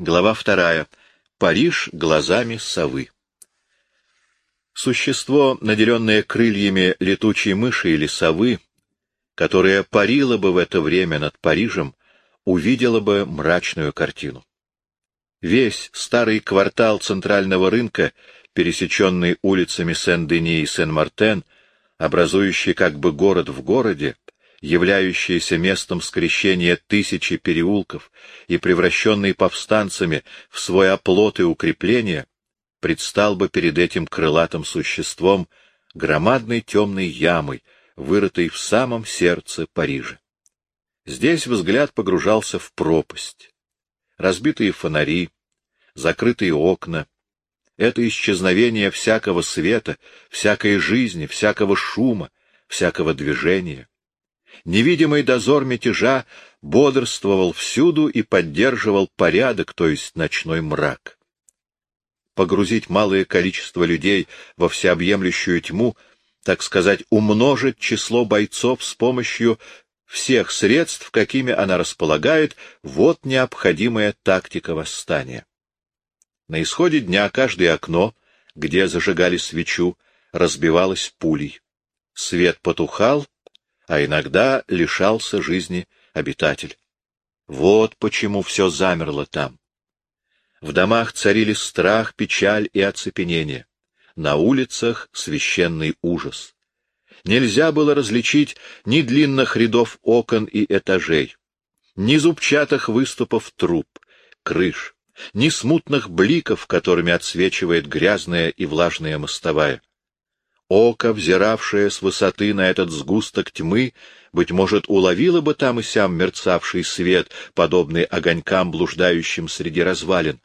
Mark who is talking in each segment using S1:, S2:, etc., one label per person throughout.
S1: Глава вторая. Париж глазами совы. Существо, наделенное крыльями летучей мыши или совы, которое парило бы в это время над Парижем, увидело бы мрачную картину. Весь старый квартал центрального рынка, пересеченный улицами Сен-Дени и Сен-Мартен, образующий как бы город в городе, являющийся местом скрещения тысячи переулков и превращенный повстанцами в свой оплот и укрепление, предстал бы перед этим крылатым существом громадной темной ямой, вырытой в самом сердце Парижа. Здесь взгляд погружался в пропасть. Разбитые фонари, закрытые окна — это исчезновение всякого света, всякой жизни, всякого шума, всякого движения. Невидимый дозор мятежа бодрствовал всюду и поддерживал порядок, то есть ночной мрак. Погрузить малое количество людей во всеобъемлющую тьму, так сказать, умножить число бойцов с помощью всех средств, какими она располагает, вот необходимая тактика восстания. На исходе дня каждое окно, где зажигали свечу, разбивалось пулей. Свет потухал, а иногда лишался жизни обитатель. Вот почему все замерло там. В домах царили страх, печаль и оцепенение. На улицах священный ужас. Нельзя было различить ни длинных рядов окон и этажей, ни зубчатых выступов труб, крыш, ни смутных бликов, которыми отсвечивает грязная и влажная мостовая. Око, взиравшее с высоты на этот сгусток тьмы, быть может, уловило бы там и сям мерцавший свет, подобный огонькам, блуждающим среди развалин.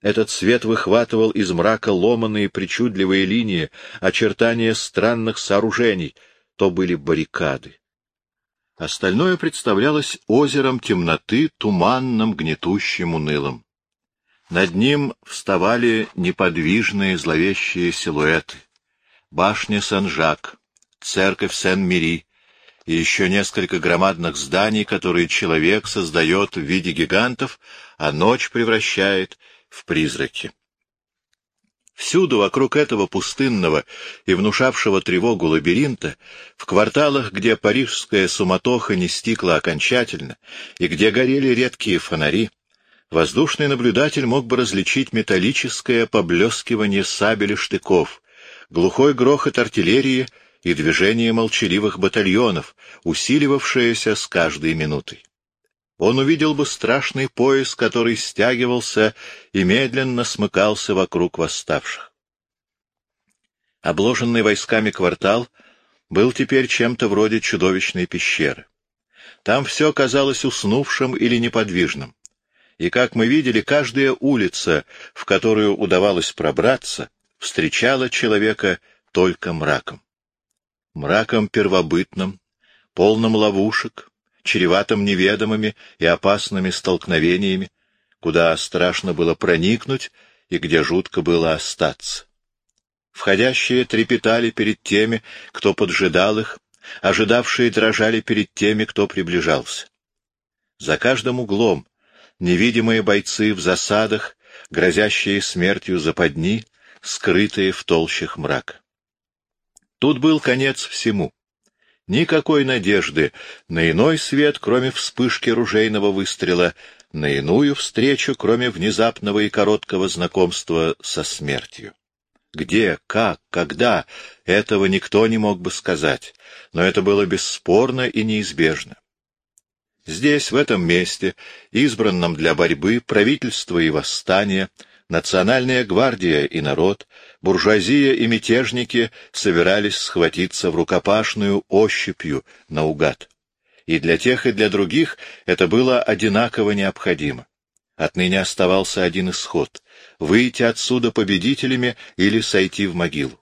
S1: Этот свет выхватывал из мрака ломаные причудливые линии, очертания странных сооружений. То были баррикады. Остальное представлялось озером темноты, туманным, гнетущим, унылым. Над ним вставали неподвижные зловещие силуэты башня Сен-Жак, церковь Сен-Мири и еще несколько громадных зданий, которые человек создает в виде гигантов, а ночь превращает в призраки. Всюду вокруг этого пустынного и внушавшего тревогу лабиринта, в кварталах, где парижская суматоха не стикла окончательно и где горели редкие фонари, воздушный наблюдатель мог бы различить металлическое поблескивание сабель и штыков, глухой грохот артиллерии и движение молчаливых батальонов, усиливавшееся с каждой минутой. Он увидел бы страшный пояс, который стягивался и медленно смыкался вокруг восставших. Обложенный войсками квартал был теперь чем-то вроде чудовищной пещеры. Там все казалось уснувшим или неподвижным. И, как мы видели, каждая улица, в которую удавалось пробраться, встречала человека только мраком. Мраком первобытным, полным ловушек, чреватым неведомыми и опасными столкновениями, куда страшно было проникнуть и где жутко было остаться. Входящие трепетали перед теми, кто поджидал их, ожидавшие дрожали перед теми, кто приближался. За каждым углом невидимые бойцы в засадах, грозящие смертью западни, скрытые в толщах мрак. Тут был конец всему. Никакой надежды на иной свет, кроме вспышки ружейного выстрела, на иную встречу, кроме внезапного и короткого знакомства со смертью. Где, как, когда, этого никто не мог бы сказать, но это было бесспорно и неизбежно. Здесь, в этом месте, избранном для борьбы, правительства и восстания, Национальная гвардия и народ, буржуазия и мятежники собирались схватиться в рукопашную ощупью наугад. И для тех, и для других это было одинаково необходимо. Отныне оставался один исход — выйти отсюда победителями или сойти в могилу.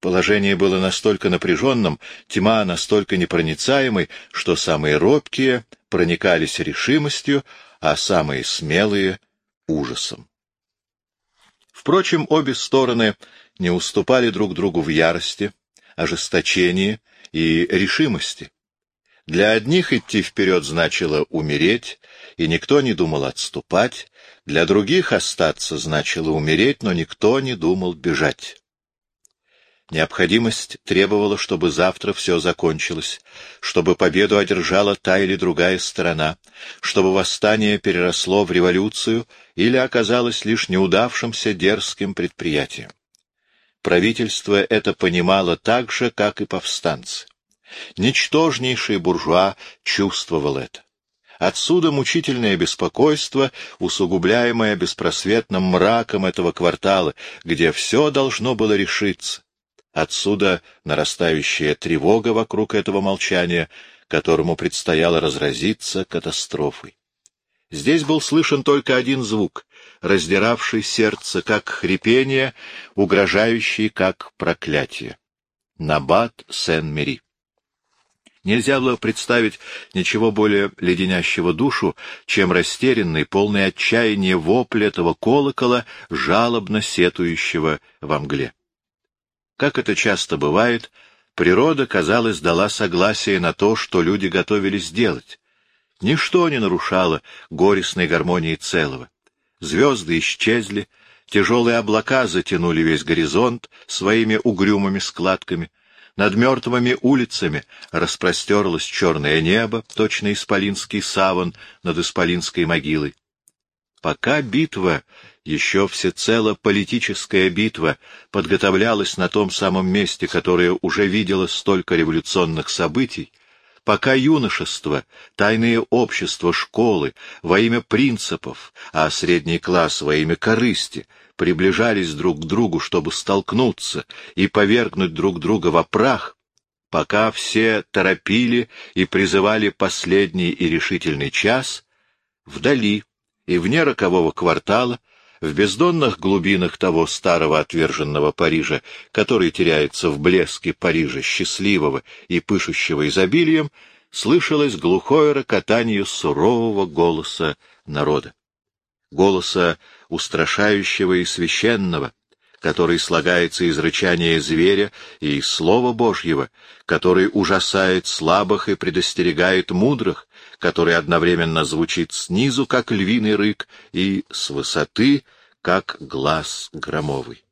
S1: Положение было настолько напряженным, тьма настолько непроницаемой, что самые робкие проникались решимостью, а самые смелые — ужасом. Впрочем, обе стороны не уступали друг другу в ярости, ожесточении и решимости. Для одних идти вперед значило умереть, и никто не думал отступать, для других остаться значило умереть, но никто не думал бежать. Необходимость требовала, чтобы завтра все закончилось, чтобы победу одержала та или другая сторона, чтобы восстание переросло в революцию или оказалось лишь неудавшимся дерзким предприятием. Правительство это понимало так же, как и повстанцы. Ничтожнейший буржуа чувствовал это. Отсюда мучительное беспокойство, усугубляемое беспросветным мраком этого квартала, где все должно было решиться. Отсюда нарастающая тревога вокруг этого молчания, которому предстояло разразиться катастрофой. Здесь был слышен только один звук, раздиравший сердце, как хрипение, угрожающий, как проклятие. Набат Сен-Мери. Нельзя было представить ничего более леденящего душу, чем растерянный, полный отчаяния вопль этого колокола, жалобно сетующего во мгле. Как это часто бывает, природа, казалось, дала согласие на то, что люди готовились сделать. Ничто не нарушало горестной гармонии целого. Звезды исчезли, тяжелые облака затянули весь горизонт своими угрюмыми складками. Над мертвыми улицами распростерлось черное небо, точно исполинский саван над исполинской могилой. Пока битва еще всецело политическая битва подготовлялась на том самом месте, которое уже видело столько революционных событий, пока юношество, тайные общества, школы во имя принципов, а средний класс во имя корысти приближались друг к другу, чтобы столкнуться и повергнуть друг друга во прах, пока все торопили и призывали последний и решительный час, вдали и вне рокового квартала в бездонных глубинах того старого отверженного Парижа, который теряется в блеске Парижа счастливого и пышущего изобилием, слышалось глухое рокотание сурового голоса народа. Голоса устрашающего и священного, который слагается из рычания зверя и из Слова Божьего, который ужасает слабых и предостерегает мудрых, который одновременно звучит снизу, как львиный рык, и с высоты, как глаз громовый.